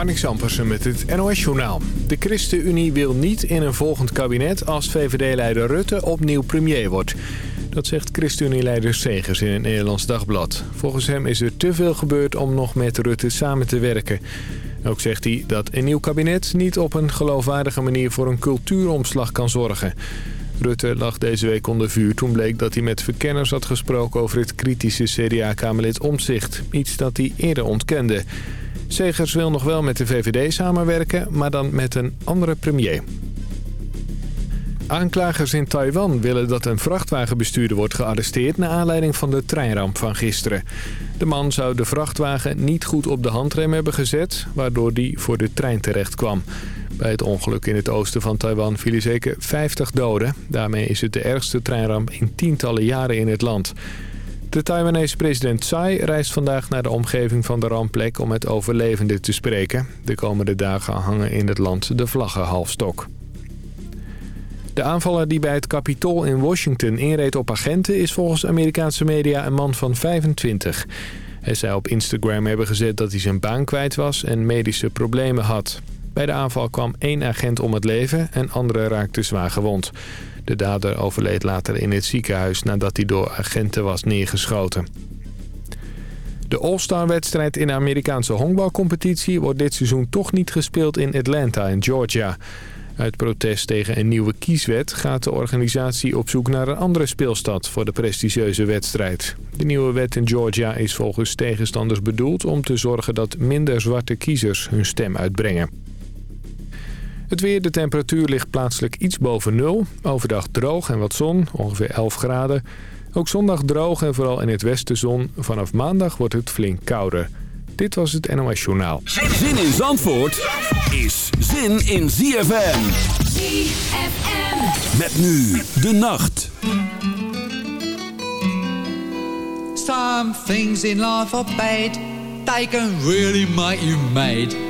Marnix Ampersen met het NOS-journaal. De ChristenUnie wil niet in een volgend kabinet als VVD-leider Rutte opnieuw premier wordt. Dat zegt ChristenUnie-leider Segers in het Nederlands Dagblad. Volgens hem is er te veel gebeurd om nog met Rutte samen te werken. Ook zegt hij dat een nieuw kabinet niet op een geloofwaardige manier voor een cultuuromslag kan zorgen. Rutte lag deze week onder vuur toen bleek dat hij met verkenners had gesproken over het kritische CDA-kamerlid Omtzigt. Iets dat hij eerder ontkende. Segers wil nog wel met de VVD samenwerken, maar dan met een andere premier. Aanklagers in Taiwan willen dat een vrachtwagenbestuurder wordt gearresteerd... naar aanleiding van de treinramp van gisteren. De man zou de vrachtwagen niet goed op de handrem hebben gezet... waardoor die voor de trein terecht kwam. Bij het ongeluk in het oosten van Taiwan vielen zeker 50 doden. Daarmee is het de ergste treinramp in tientallen jaren in het land. De Taiwanese president Tsai reist vandaag naar de omgeving van de rampplek om met overlevenden te spreken. De komende dagen hangen in het land de vlaggen halfstok. De aanvaller die bij het Capitool in Washington inreed op agenten... is volgens Amerikaanse media een man van 25. Hij zei op Instagram hebben gezet dat hij zijn baan kwijt was en medische problemen had. Bij de aanval kwam één agent om het leven en andere raakten zwaar gewond. De dader overleed later in het ziekenhuis nadat hij door agenten was neergeschoten. De All-Star-wedstrijd in de Amerikaanse honkbalcompetitie wordt dit seizoen toch niet gespeeld in Atlanta in Georgia. Uit protest tegen een nieuwe kieswet gaat de organisatie op zoek naar een andere speelstad voor de prestigieuze wedstrijd. De nieuwe wet in Georgia is volgens tegenstanders bedoeld om te zorgen dat minder zwarte kiezers hun stem uitbrengen. Het weer, de temperatuur ligt plaatselijk iets boven nul. Overdag droog en wat zon, ongeveer 11 graden. Ook zondag droog en vooral in het westen zon. Vanaf maandag wordt het flink kouder. Dit was het NOS Journaal. Zin in Zandvoort is zin in ZFM. ZFM. Met nu de nacht. Some things in life are bad. They can really make you mad.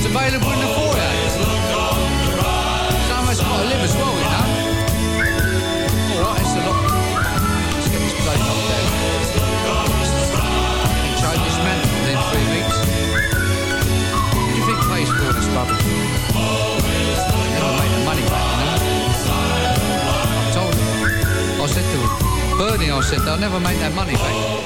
Passports available in the foyer. Someone's got to live as well, you know. Alright, it's a lot. Let's get this down. And this man within three weeks. You think pays for all this rubbish? Never made the money back, you know. I told him. I said to him, Bernie, I said, they'll never make that money back.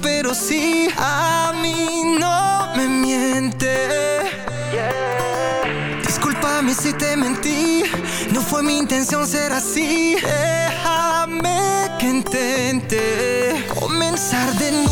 Pero sí. A mí no me miente. Discúlpame si te mentí, no fue mi intención ser así. Déjame que intente comenzar de nuevo.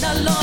And alone.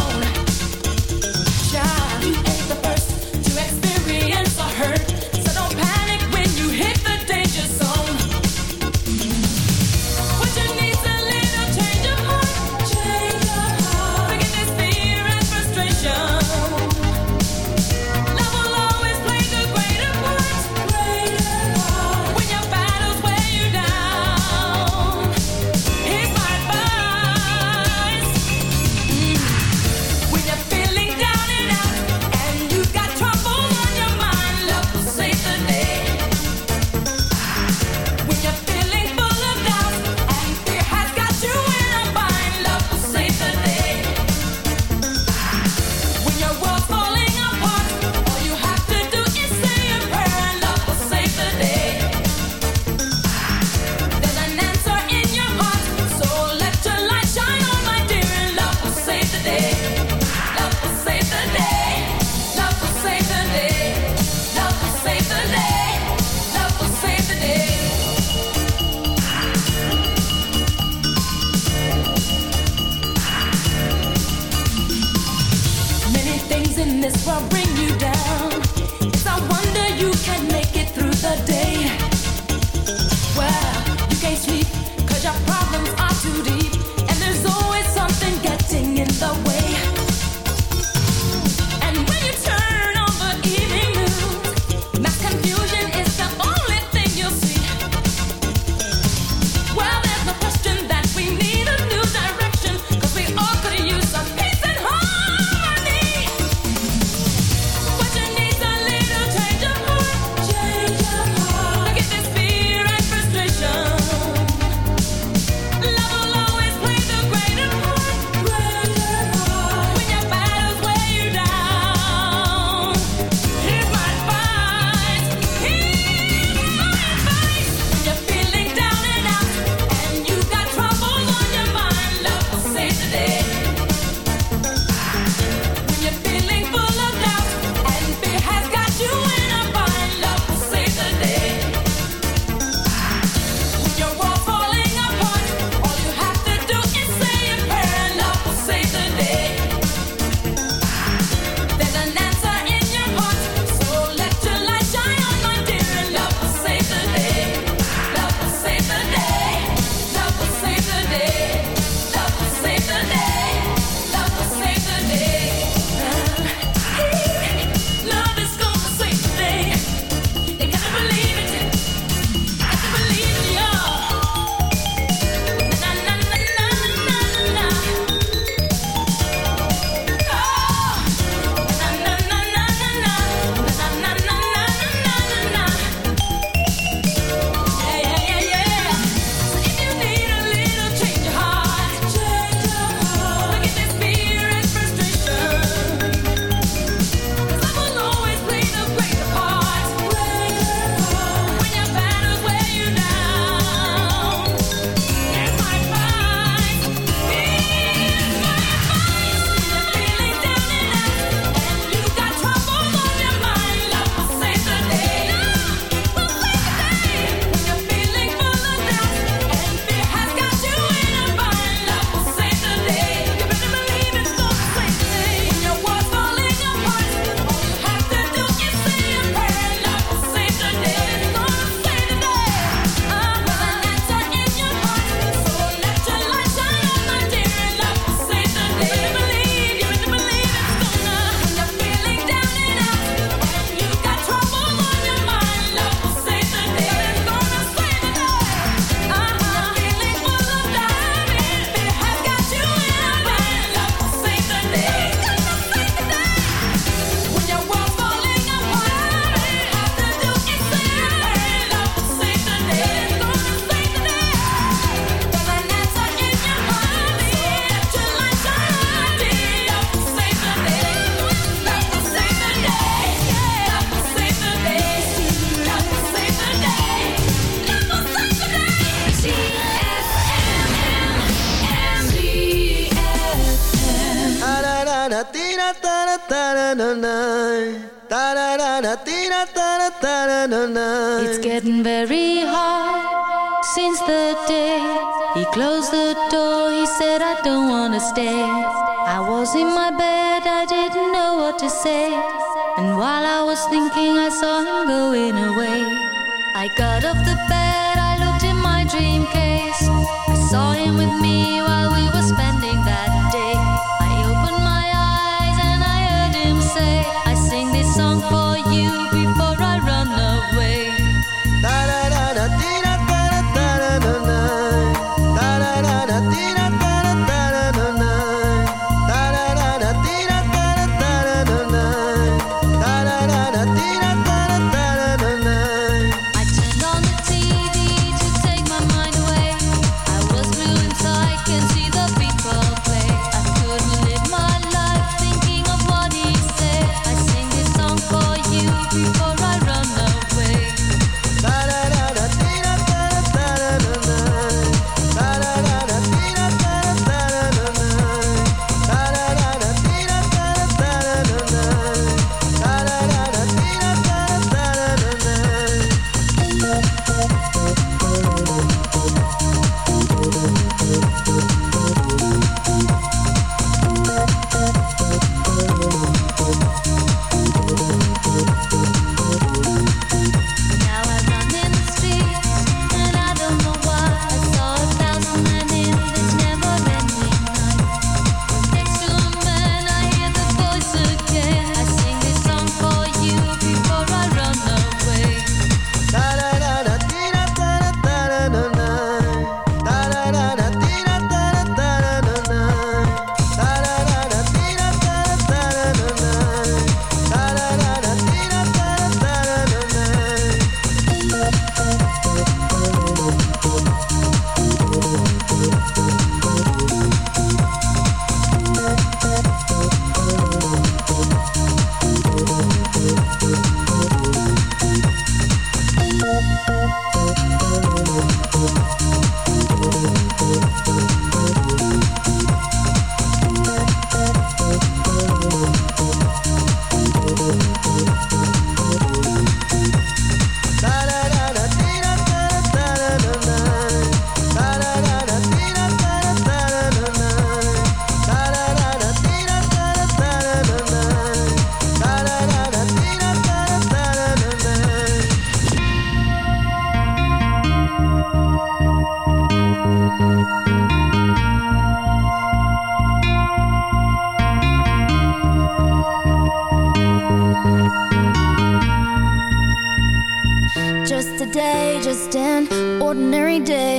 Day.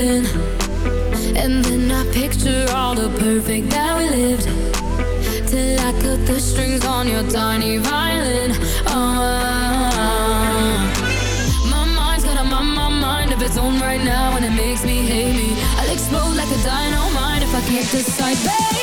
garden And then I picture all the perfect that we lived. Till I cut the strings on your tiny violin. Oh. My mind's got a my, my mind of its own right now And it makes me hate me. I'll explode like a dynamite if I can't decide, babe.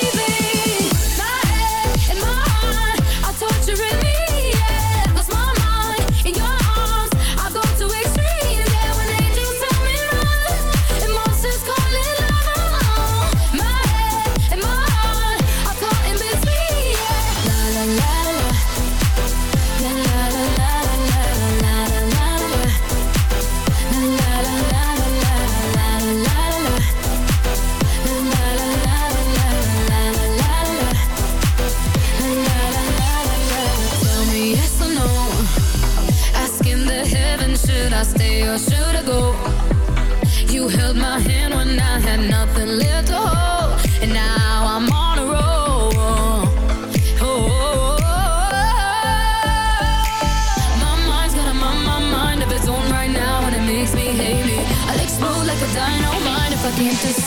Can't decide,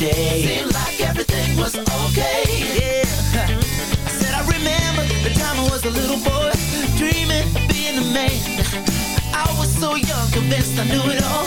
yesterday. Seemed like everything was okay. Yeah. Said I remember the time I was a little boy, dreaming of being a man. I was so young, convinced I knew it all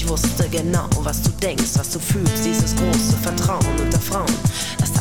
Ich wusste genau, was du denkst, was du fühlst. Dieses große Vertrauen unter Frauen,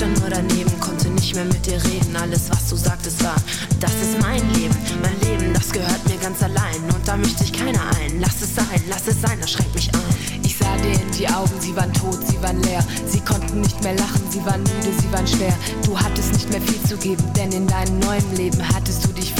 Stand nur daneben, konnte nicht mehr mit dir reden. Alles, was du sagtest, war, das ist mein Leben. Mein Leben, das gehört mir ganz allein. Und da mischt sich keiner ein. Lass es sein, lass es sein, das schränkt mich ein. Ich sah dir in die Augen, sie waren tot, sie waren leer. Sie konnten nicht mehr lachen, sie waren müde, sie waren schwer. Du hattest nicht mehr viel zu geben, denn in deinem neuen Leben hattest du dich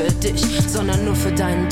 Für dich, sondern nur für deinen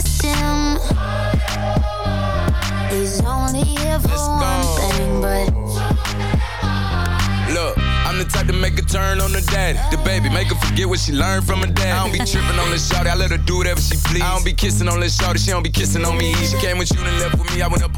trust him. He's only here for one thing, but Look, I'm the type to make a turn on the daddy. The baby, make her forget what she learned from her dad. I don't be tripping on this shawty, I let her do whatever she please. I don't be kissing on this shawty, she don't be kissing on me. She came with you and left with me, I went up a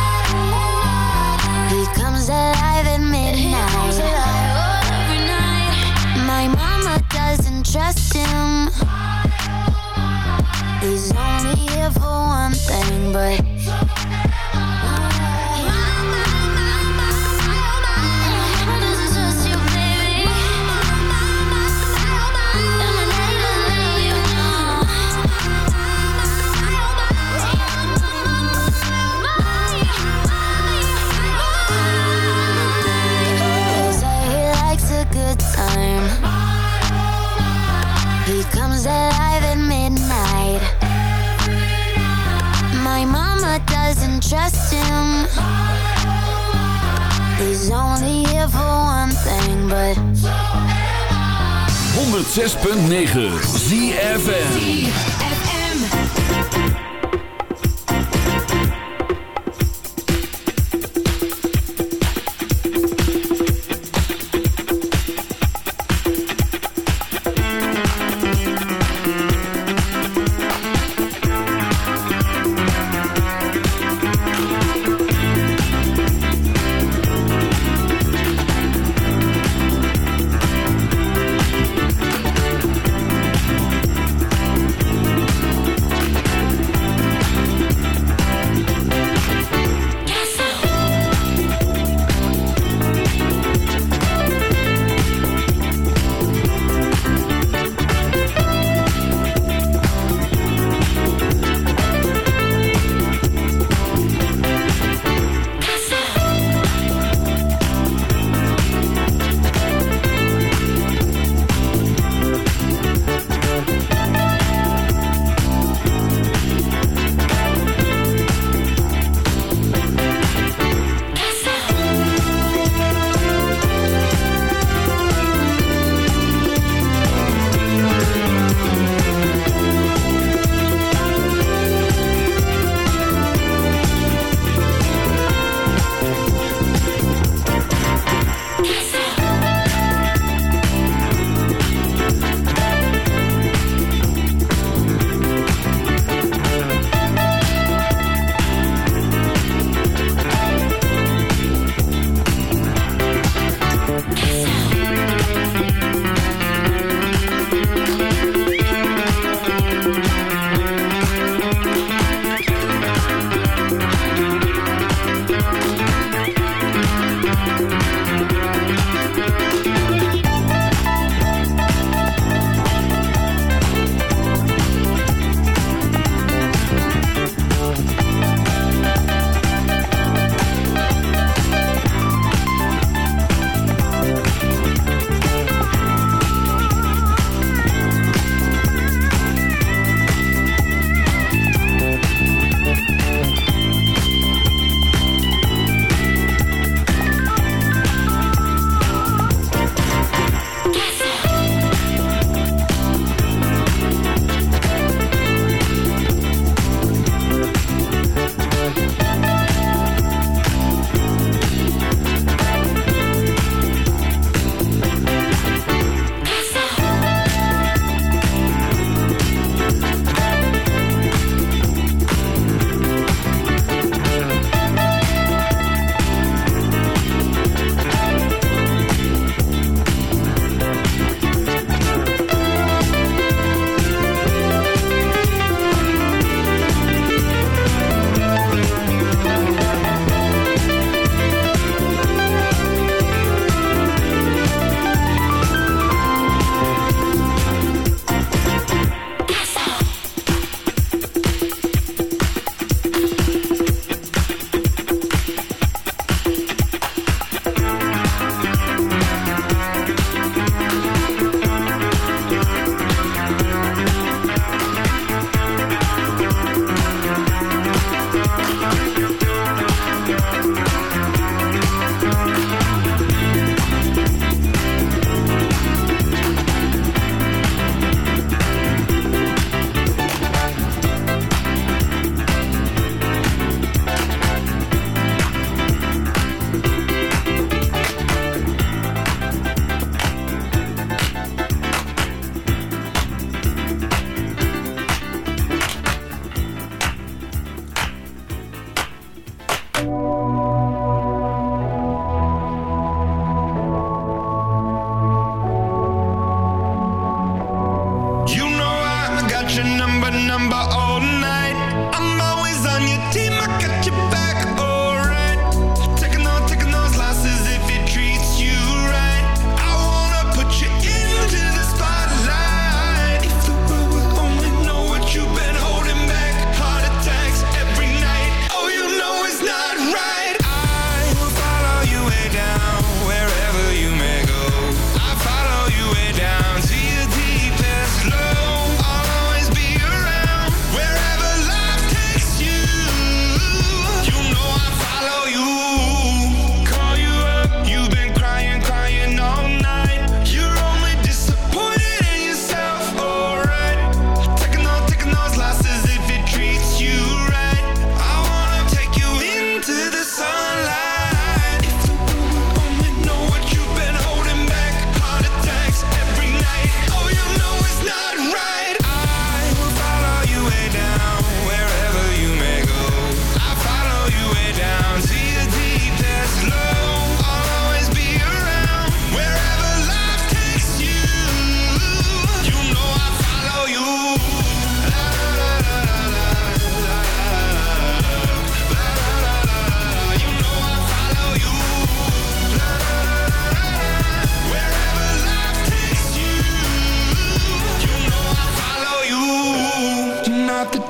Alive at midnight. My mama doesn't trust him. He's only here for one thing, but. Doesn't trust him. He's only here for one thing, but 106.9 ZFN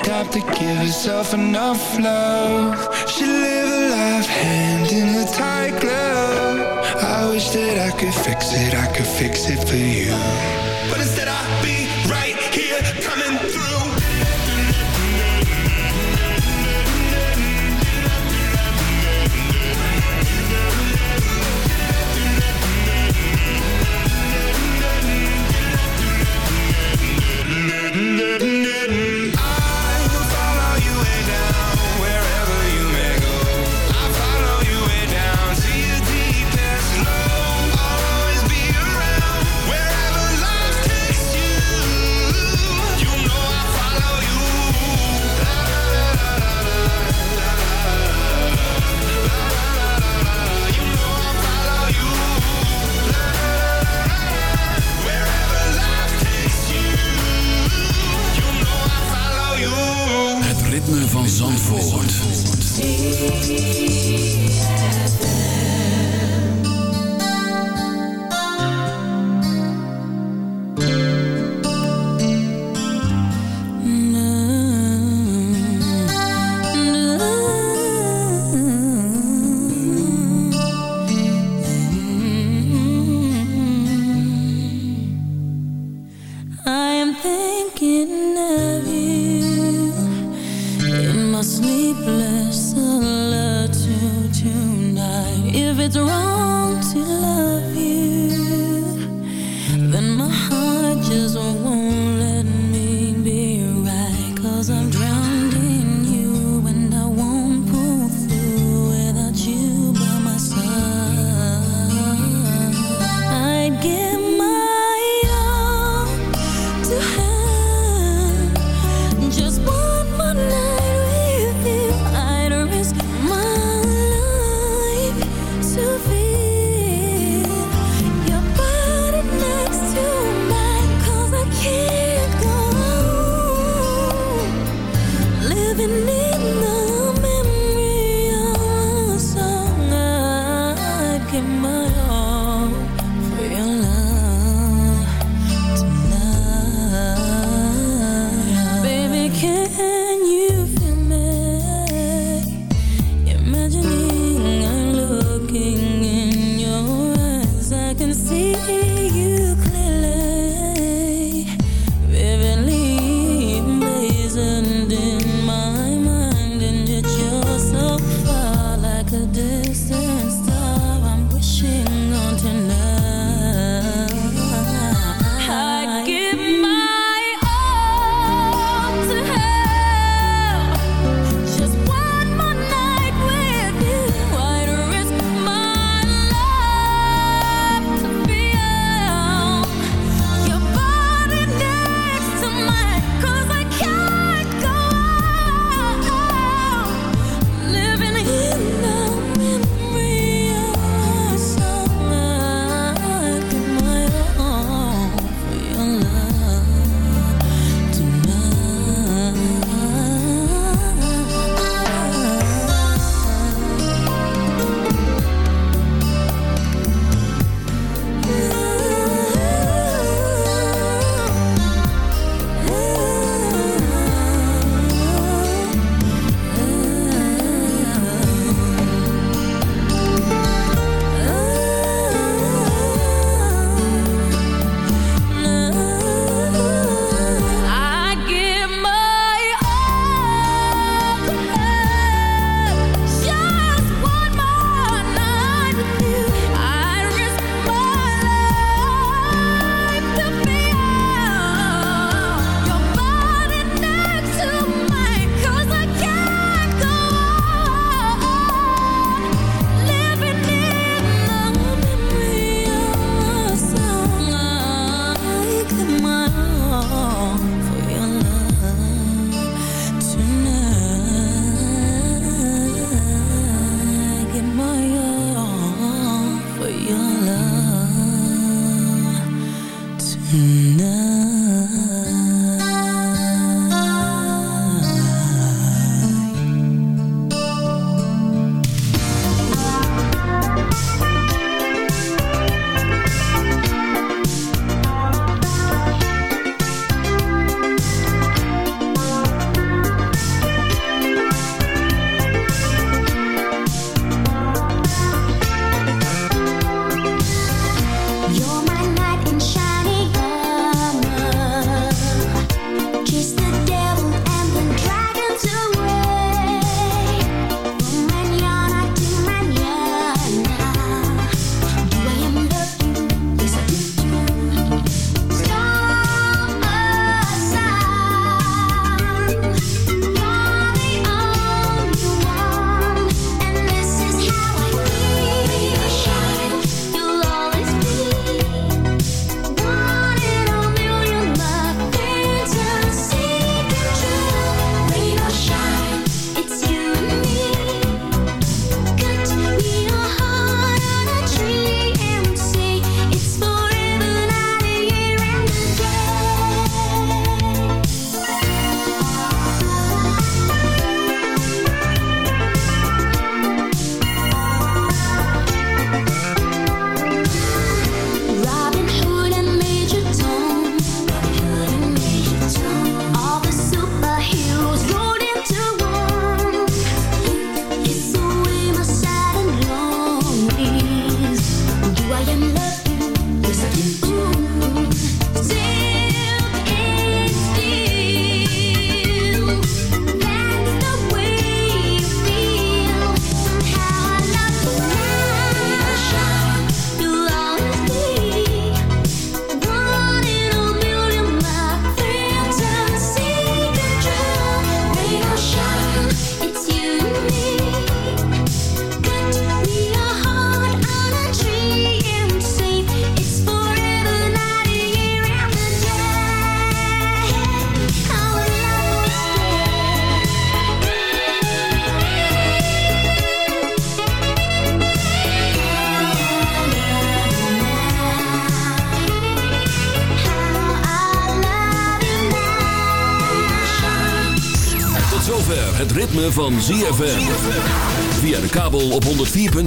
adapt to give herself enough love. She live a life hand in a tight glove. I wish that I could fix it, I could fix it for you. But instead I'll be right here coming through. me.